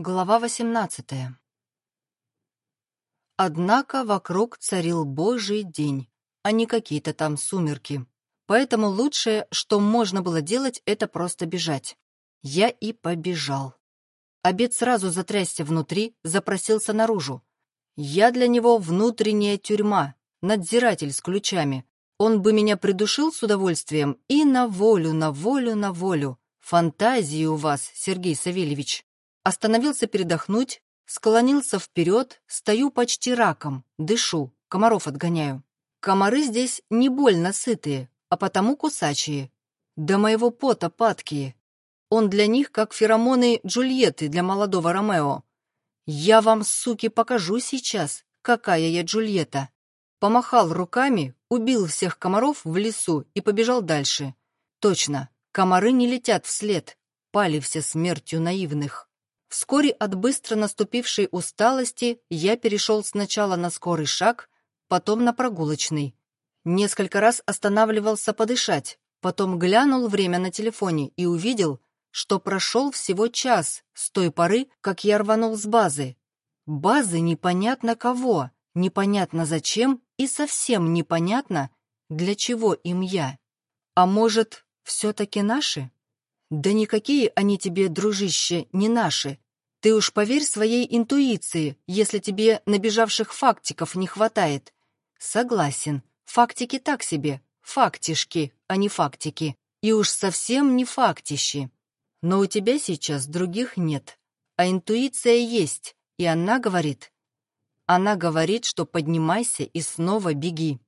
Глава восемнадцатая. Однако вокруг царил божий день, а не какие-то там сумерки. Поэтому лучшее, что можно было делать, это просто бежать. Я и побежал. Обед сразу затрясся внутри, запросился наружу. Я для него внутренняя тюрьма, надзиратель с ключами. Он бы меня придушил с удовольствием и на волю, на волю, на волю. Фантазии у вас, Сергей Савельевич. Остановился передохнуть, склонился вперед, стою почти раком, дышу, комаров отгоняю. Комары здесь не больно сытые, а потому кусачие. До моего пота падкие. Он для них как феромоны Джульетты для молодого Ромео. Я вам, суки, покажу сейчас, какая я Джульетта. Помахал руками, убил всех комаров в лесу и побежал дальше. Точно, комары не летят вслед, пали все смертью наивных. Вскоре от быстро наступившей усталости я перешел сначала на скорый шаг, потом на прогулочный. Несколько раз останавливался подышать, потом глянул время на телефоне и увидел, что прошел всего час с той поры, как я рванул с базы. Базы непонятно кого, непонятно зачем и совсем непонятно, для чего им я. А может, все-таки наши? Да никакие они тебе, дружище, не наши. Ты уж поверь своей интуиции, если тебе набежавших фактиков не хватает. Согласен, фактики так себе, фактишки, а не фактики. И уж совсем не фактищи. Но у тебя сейчас других нет. А интуиция есть, и она говорит. Она говорит, что поднимайся и снова беги.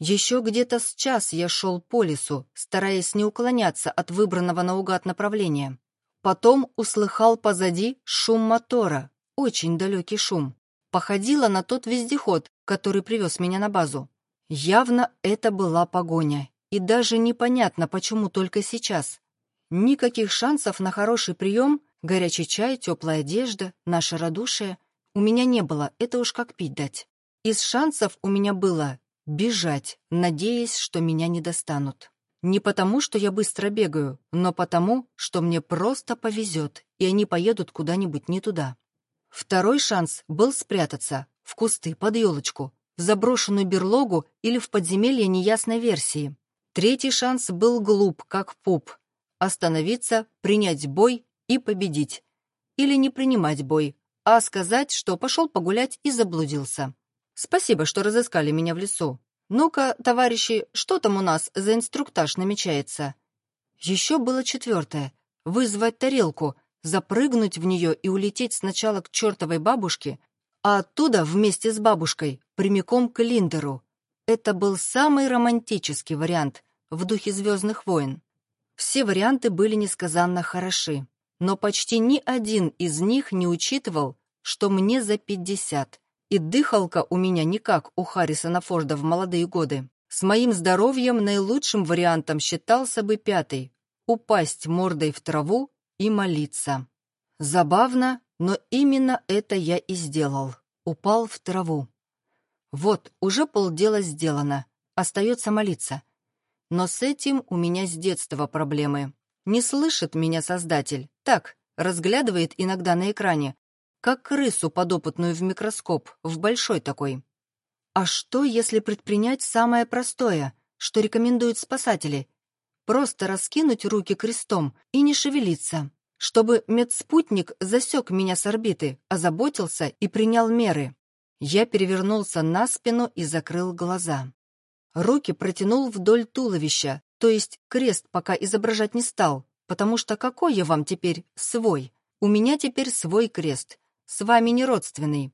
Еще где-то с час я шел по лесу, стараясь не уклоняться от выбранного наугад направления. Потом услыхал позади шум мотора, очень далекий шум. Походило на тот вездеход, который привез меня на базу. Явно это была погоня, и даже непонятно, почему только сейчас. Никаких шансов на хороший прием, горячий чай, теплая одежда, наше радушие у меня не было, это уж как пить дать. Из шансов у меня было Бежать, надеясь, что меня не достанут. Не потому, что я быстро бегаю, но потому, что мне просто повезет, и они поедут куда-нибудь не туда. Второй шанс был спрятаться в кусты под елочку, в заброшенную берлогу или в подземелье неясной версии. Третий шанс был глуп, как пуп. Остановиться, принять бой и победить. Или не принимать бой, а сказать, что пошел погулять и заблудился. Спасибо, что разыскали меня в лесу. Ну-ка, товарищи, что там у нас за инструктаж намечается? Еще было четвертое. Вызвать тарелку, запрыгнуть в нее и улететь сначала к чертовой бабушке, а оттуда вместе с бабушкой прямиком к Линдеру. Это был самый романтический вариант в духе «Звездных войн». Все варианты были несказанно хороши, но почти ни один из них не учитывал, что мне за пятьдесят, и дыхалка у меня не как у Харрисона Форда в молодые годы. С моим здоровьем наилучшим вариантом считался бы пятый — упасть мордой в траву и молиться. Забавно, но именно это я и сделал. Упал в траву. Вот, уже полдела сделано. Остается молиться. Но с этим у меня с детства проблемы. Не слышит меня Создатель. Так, разглядывает иногда на экране, как крысу подопытную в микроскоп, в большой такой. А что, если предпринять самое простое, что рекомендуют спасатели? Просто раскинуть руки крестом и не шевелиться, чтобы медспутник засек меня с орбиты, озаботился и принял меры. Я перевернулся на спину и закрыл глаза. Руки протянул вдоль туловища, то есть крест пока изображать не стал, потому что какой я вам теперь свой? У меня теперь свой крест, с вами не родственный.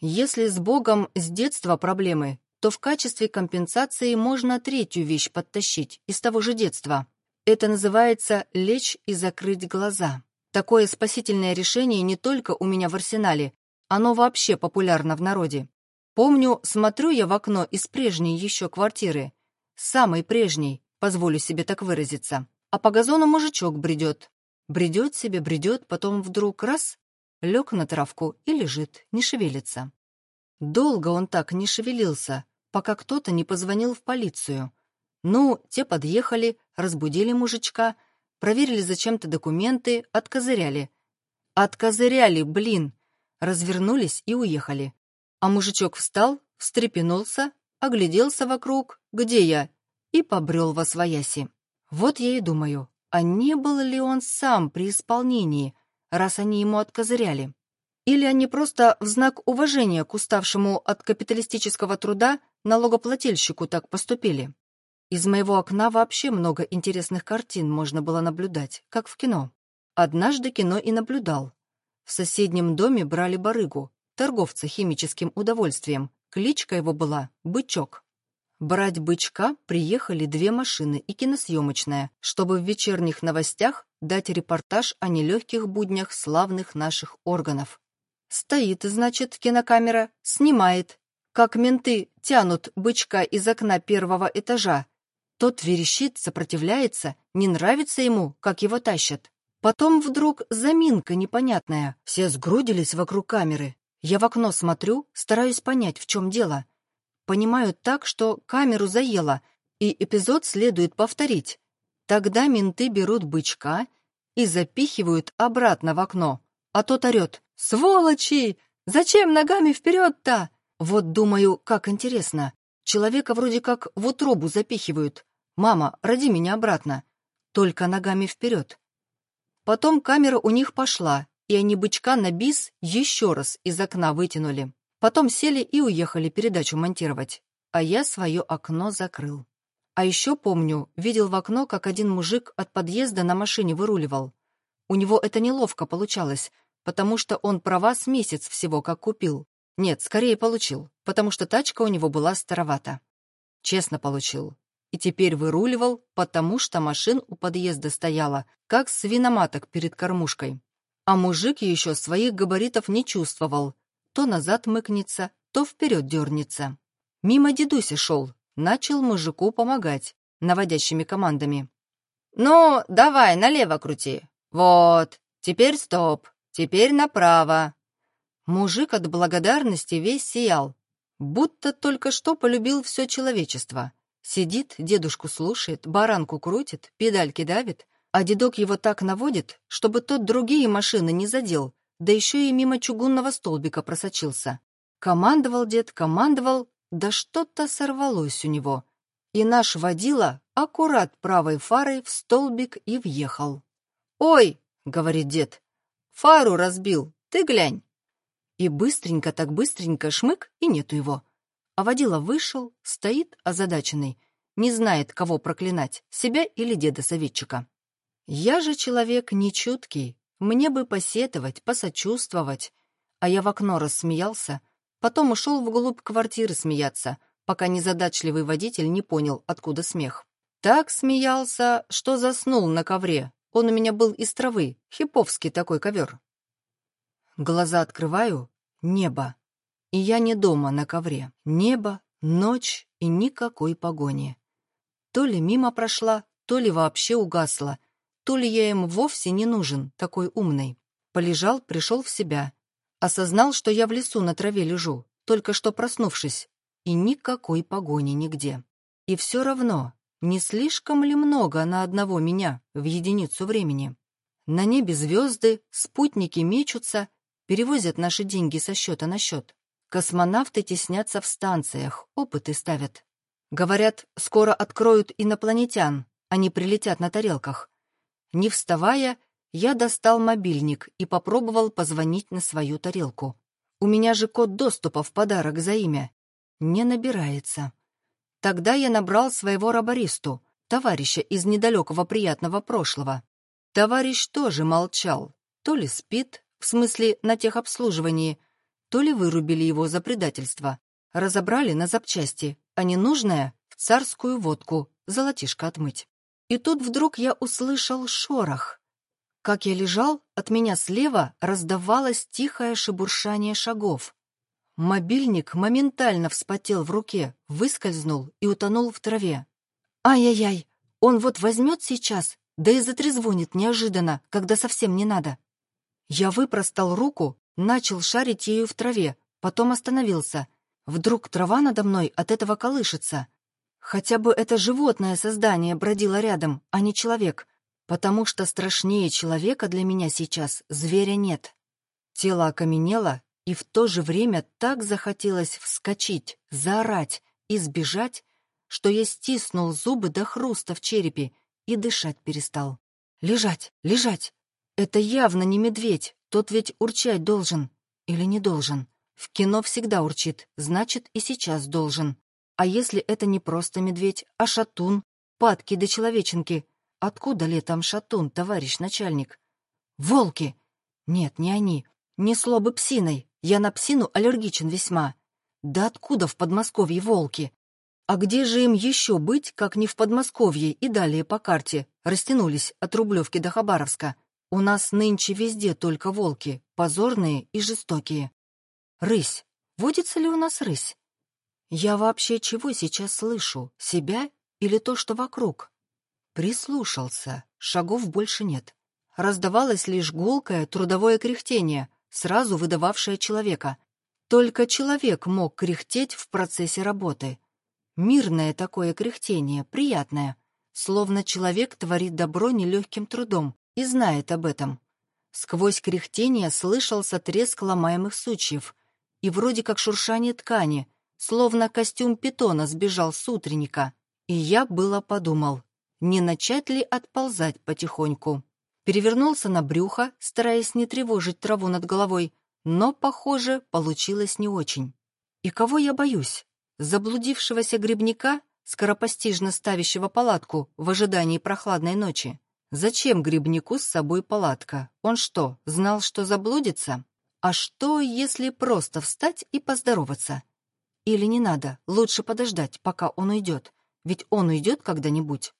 Если с Богом с детства проблемы, то в качестве компенсации можно третью вещь подтащить из того же детства. Это называется «лечь и закрыть глаза». Такое спасительное решение не только у меня в арсенале, оно вообще популярно в народе. Помню, смотрю я в окно из прежней еще квартиры. Самой прежней, позволю себе так выразиться. А по газону мужичок бредет. Бредет себе, бредет, потом вдруг раз лег на травку и лежит, не шевелится. Долго он так не шевелился, пока кто-то не позвонил в полицию. Ну, те подъехали, разбудили мужичка, проверили зачем-то документы, откозыряли. Откозыряли, блин. Развернулись и уехали. А мужичок встал, встрепенулся, огляделся вокруг, где я, и побрел во свояси. Вот я и думаю, а не был ли он сам при исполнении, раз они ему откозыряли? Или они просто в знак уважения к уставшему от капиталистического труда налогоплательщику так поступили? Из моего окна вообще много интересных картин можно было наблюдать, как в кино. Однажды кино и наблюдал. В соседнем доме брали барыгу, торговца химическим удовольствием. Кличка его была «Бычок». Брать бычка приехали две машины и киносъемочная, чтобы в вечерних новостях дать репортаж о нелегких буднях славных наших органов. Стоит, значит, кинокамера, снимает, как менты тянут бычка из окна первого этажа. Тот верещит, сопротивляется, не нравится ему, как его тащат. Потом вдруг заминка непонятная, все сгрудились вокруг камеры. Я в окно смотрю, стараюсь понять, в чем дело. Понимаю так, что камеру заело, и эпизод следует повторить. Тогда менты берут бычка и запихивают обратно в окно, а тот орет «Сволочи! Зачем ногами вперед-то?» Вот думаю, как интересно. Человека вроде как в утробу запихивают. «Мама, роди меня обратно». Только ногами вперед. Потом камера у них пошла, и они бычка на бис еще раз из окна вытянули. Потом сели и уехали передачу монтировать. А я свое окно закрыл. А еще помню, видел в окно, как один мужик от подъезда на машине выруливал. У него это неловко получалось, потому что он права с месяц всего как купил. Нет, скорее получил, потому что тачка у него была старовата. Честно получил. И теперь выруливал, потому что машин у подъезда стояла, как свиноматок перед кормушкой. А мужик еще своих габаритов не чувствовал. То назад мыкнется, то вперед дернется. Мимо дедуся шел, начал мужику помогать, наводящими командами. «Ну, давай, налево крути. Вот, теперь стоп. Теперь направо. Мужик от благодарности весь сиял, будто только что полюбил все человечество. Сидит, дедушку слушает, баранку крутит, педальки давит, а дедок его так наводит, чтобы тот другие машины не задел, да еще и мимо чугунного столбика просочился. Командовал дед, командовал, да что-то сорвалось у него. И наш водила аккурат правой фарой в столбик и въехал. «Ой!» — говорит дед. Фару разбил, ты глянь. И быстренько так быстренько шмык, и нету его. А водила вышел, стоит озадаченный, не знает, кого проклинать, себя или деда-советчика. Я же человек нечуткий, мне бы посетовать, посочувствовать. А я в окно рассмеялся, потом ушел вглубь квартиры смеяться, пока незадачливый водитель не понял, откуда смех. Так смеялся, что заснул на ковре, он у меня был из травы, хиповский такой ковер. Глаза открываю — небо. И я не дома на ковре. Небо, ночь и никакой погони. То ли мимо прошла, то ли вообще угасла, то ли я им вовсе не нужен, такой умный. Полежал, пришел в себя. Осознал, что я в лесу на траве лежу, только что проснувшись, и никакой погони нигде. И все равно не слишком ли много на одного меня в единицу времени? На небе звезды, спутники мечутся, перевозят наши деньги со счета на счет. Космонавты теснятся в станциях, опыты ставят. Говорят, скоро откроют инопланетян, они прилетят на тарелках. Не вставая, я достал мобильник и попробовал позвонить на свою тарелку. У меня же код доступа в подарок за имя. Не набирается. Тогда я набрал своего рабористу, товарища из недалекого приятного прошлого. Товарищ тоже молчал, то ли спит, в смысле на техобслуживании, то ли вырубили его за предательство, разобрали на запчасти, а ненужное — в царскую водку, золотишко отмыть. И тут вдруг я услышал шорох. Как я лежал, от меня слева раздавалось тихое шебуршание шагов. Мобильник моментально вспотел в руке, выскользнул и утонул в траве. Ай-яй-яй, он вот возьмет сейчас, да и затрезвонит неожиданно, когда совсем не надо. Я выпростал руку, начал шарить ею в траве, потом остановился. Вдруг трава надо мной от этого колышется. Хотя бы это животное создание бродило рядом, а не человек. Потому что страшнее человека для меня сейчас зверя нет. Тело окаменело, и в то же время так захотелось вскочить, заорать и сбежать, что я стиснул зубы до хруста в черепе и дышать перестал. Лежать, лежать. Это явно не медведь, тот ведь урчать должен. Или не должен. В кино всегда урчит, значит, и сейчас должен. А если это не просто медведь, а шатун, падки до человеченки, откуда летом шатун, товарищ начальник? Волки! Нет, не они. Несло бы псиной. Я на псину аллергичен весьма. Да откуда в Подмосковье волки? А где же им еще быть, как не в Подмосковье и далее по карте? Растянулись от Рублевки до Хабаровска. У нас нынче везде только волки, позорные и жестокие. Рысь. Водится ли у нас рысь? Я вообще чего сейчас слышу? Себя или то, что вокруг? Прислушался. Шагов больше нет. Раздавалось лишь гулкое трудовое кряхтение, сразу выдававшее человека. Только человек мог кряхтеть в процессе работы. Мирное такое кряхтение, приятное, словно человек творит добро нелегким трудом и знает об этом. Сквозь кряхтение слышался треск ломаемых сучьев и вроде как шуршание ткани, словно костюм питона сбежал с утренника. И я было подумал, не начать ли отползать потихоньку. Перевернулся на брюхо, стараясь не тревожить траву над головой, но, похоже, получилось не очень. И кого я боюсь? Заблудившегося грибника, скоропостижно ставящего палатку в ожидании прохладной ночи. Зачем грибнику с собой палатка? Он что, знал, что заблудится? А что, если просто встать и поздороваться? Или не надо, лучше подождать, пока он уйдет, ведь он уйдет когда-нибудь.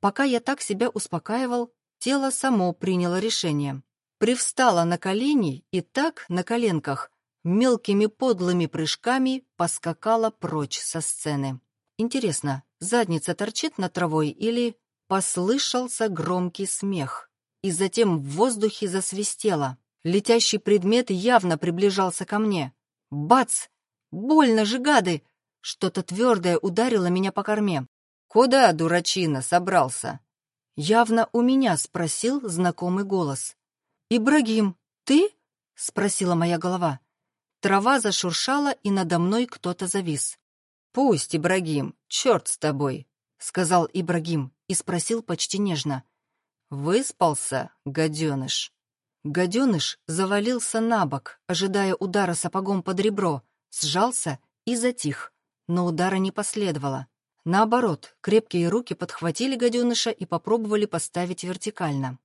Пока я так себя успокаивал, тело само приняло решение. Привстало на колени и так, на коленках, мелкими подлыми прыжками поскакала прочь со сцены. Интересно, задница торчит над травой или... Послышался громкий смех, и затем в воздухе засвистело. Летящий предмет явно приближался ко мне. Бац! Больно же, гады! Что-то твердое ударило меня по корме. «Куда, дурачина, собрался?» Явно у меня спросил знакомый голос. «Ибрагим, ты?» — спросила моя голова. Трава зашуршала, и надо мной кто-то завис. «Пусть, Ибрагим, черт с тобой», — сказал Ибрагим и спросил почти нежно. «Выспался, гаденыш?» Гаденыш завалился на бок, ожидая удара сапогом под ребро, сжался и затих, но удара не последовало. Наоборот, крепкие руки подхватили гаденыша и попробовали поставить вертикально.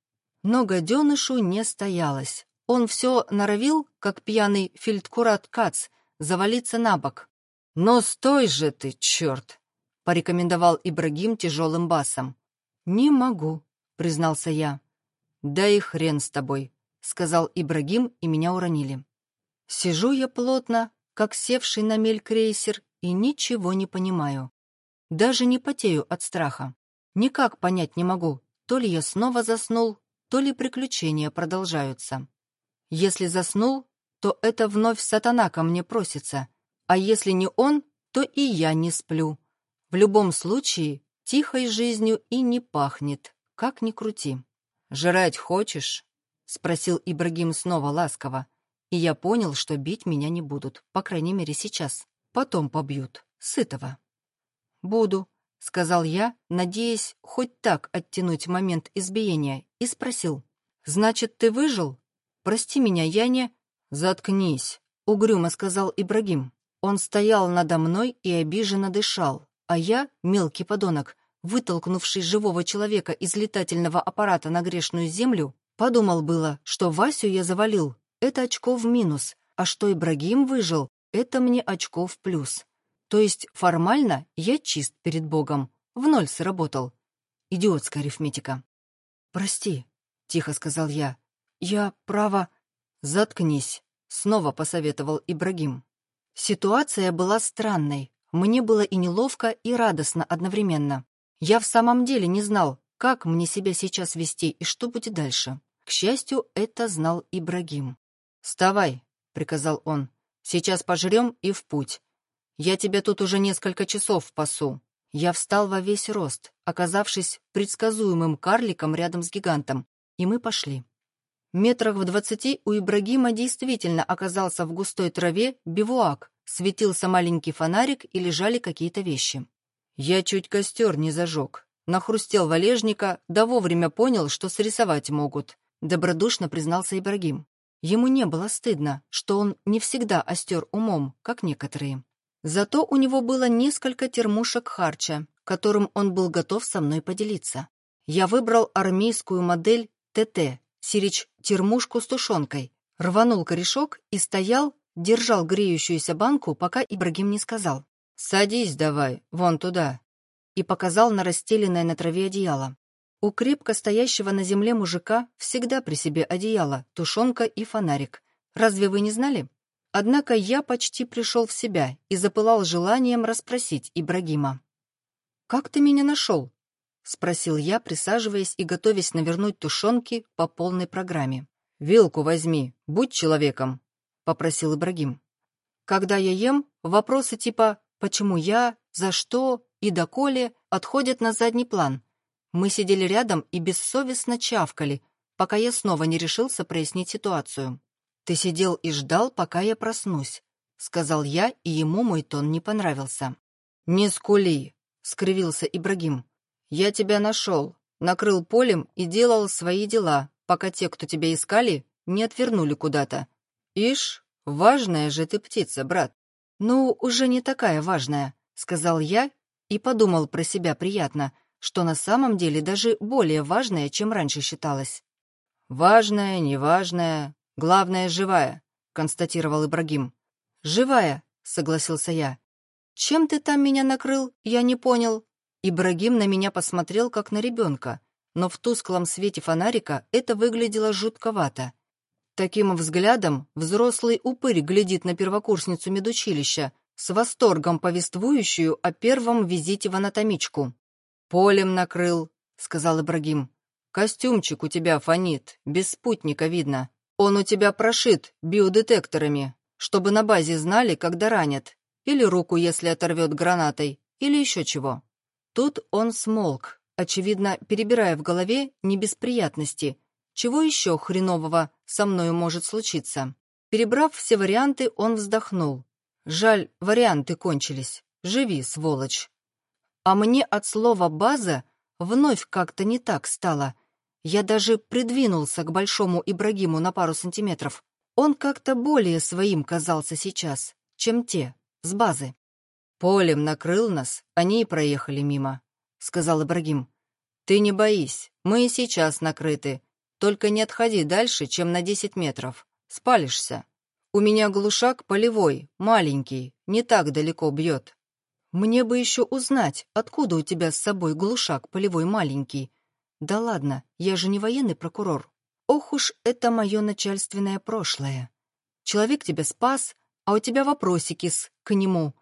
Но гаденышу не стоялось. Он все норовил, как пьяный фельдкурат Кац, завалиться на бок. «Но стой же ты, черт!» — порекомендовал Ибрагим тяжелым басом. «Не могу», — признался я. «Да и хрен с тобой», — сказал Ибрагим, и меня уронили. Сижу я плотно, как севший на мель крейсер, и ничего не понимаю. Даже не потею от страха. Никак понять не могу, то ли я снова заснул, то ли приключения продолжаются. Если заснул, то это вновь сатана ко мне просится, а если не он, то и я не сплю. В любом случае, тихой жизнью и не пахнет, как ни крути. «Жрать хочешь?» — спросил Ибрагим снова ласково, и я понял, что бить меня не будут, по крайней мере сейчас. Потом побьют, сытого. «Буду», — сказал я, надеясь хоть так оттянуть момент избиения, и спросил. «Значит, ты выжил?» «Прости меня, я не...» «Заткнись», — угрюмо сказал Ибрагим. Он стоял надо мной и обиженно дышал, а я, мелкий подонок, вытолкнувший живого человека из летательного аппарата на грешную землю, подумал было, что Васю я завалил, это очко в минус, а что Ибрагим выжил, это мне очко в плюс. То есть формально я чист перед Богом, в ноль сработал. Идиотская арифметика. «Прости», — тихо сказал я, «Я, право...» «Заткнись», — снова посоветовал Ибрагим. Ситуация была странной. Мне было и неловко, и радостно одновременно. Я в самом деле не знал, как мне себя сейчас вести и что будет дальше. К счастью, это знал Ибрагим. «Вставай», — приказал он. «Сейчас пожрем и в путь. Я тебя тут уже несколько часов пасу. Я встал во весь рост, оказавшись предсказуемым карликом рядом с гигантом, и мы пошли. Метрах в двадцати у Ибрагима действительно оказался в густой траве бивуак, светился маленький фонарик и лежали какие-то вещи. Я чуть костер не зажег. Нахрустел валежника, да вовремя понял, что срисовать могут. Добродушно признался Ибрагим. Ему не было стыдно, что он не всегда остер умом, как некоторые. Зато у него было несколько термушек харча, которым он был готов со мной поделиться. Я выбрал армейскую модель ТТ, сирич термушку с тушенкой, рванул корешок и стоял, держал греющуюся банку, пока Ибрагим не сказал. «Садись давай, вон туда», и показал на расстеленное на траве одеяло. У крепко стоящего на земле мужика всегда при себе одеяло, тушенка и фонарик. Разве вы не знали? Однако я почти пришел в себя и запылал желанием расспросить Ибрагима. «Как ты меня нашел?» — спросил я, присаживаясь и готовясь навернуть тушенки по полной программе. «Вилку возьми, будь человеком», — попросил Ибрагим. Когда я ем, вопросы типа «почему я?», «за что?» и «доколе» отходят на задний план. Мы сидели рядом и бессовестно чавкали, пока я снова не решился прояснить ситуацию. «Ты сидел и ждал, пока я проснусь», — сказал я, и ему мой тон не понравился. «Не скули», — скривился Ибрагим. «Я тебя нашел, накрыл полем и делал свои дела, пока те, кто тебя искали, не отвернули куда-то. Ишь, важная же ты птица, брат». «Ну, уже не такая важная», — сказал я и подумал про себя приятно, что на самом деле даже более важная, чем раньше считалось. «Важная, неважная, главное, живая», — констатировал Ибрагим. «Живая», — согласился я. «Чем ты там меня накрыл, я не понял». Ибрагим на меня посмотрел, как на ребенка, но в тусклом свете фонарика это выглядело жутковато. Таким взглядом взрослый упырь глядит на первокурсницу медучилища, с восторгом повествующую о первом визите в анатомичку. «Полем накрыл», — сказал Ибрагим. «Костюмчик у тебя фонит, без спутника видно. Он у тебя прошит биодетекторами, чтобы на базе знали, когда ранят, или руку, если оторвет гранатой, или еще чего. Тут он смолк, очевидно, перебирая в голове не без приятности. Чего еще хренового со мною может случиться? Перебрав все варианты, он вздохнул. Жаль, варианты кончились. Живи, сволочь. А мне от слова «база» вновь как-то не так стало. Я даже придвинулся к большому Ибрагиму на пару сантиметров. Он как-то более своим казался сейчас, чем те, с базы. «Полем накрыл нас, они и проехали мимо», — сказал Ибрагим. «Ты не боись, мы и сейчас накрыты. Только не отходи дальше, чем на десять метров. Спалишься. У меня глушак полевой, маленький, не так далеко бьет». «Мне бы еще узнать, откуда у тебя с собой глушак полевой маленький. Да ладно, я же не военный прокурор. Ох уж это мое начальственное прошлое. Человек тебя спас, а у тебя вопросики с к нему.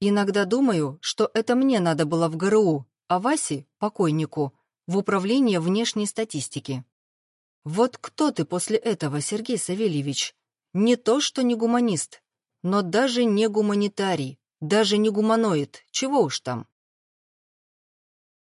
Иногда думаю, что это мне надо было в ГРУ, а Васе, покойнику, в управление внешней статистики. Вот кто ты после этого, Сергей Савельевич? Не то, что не гуманист, но даже не гуманитарий, даже не гуманоид, чего уж там.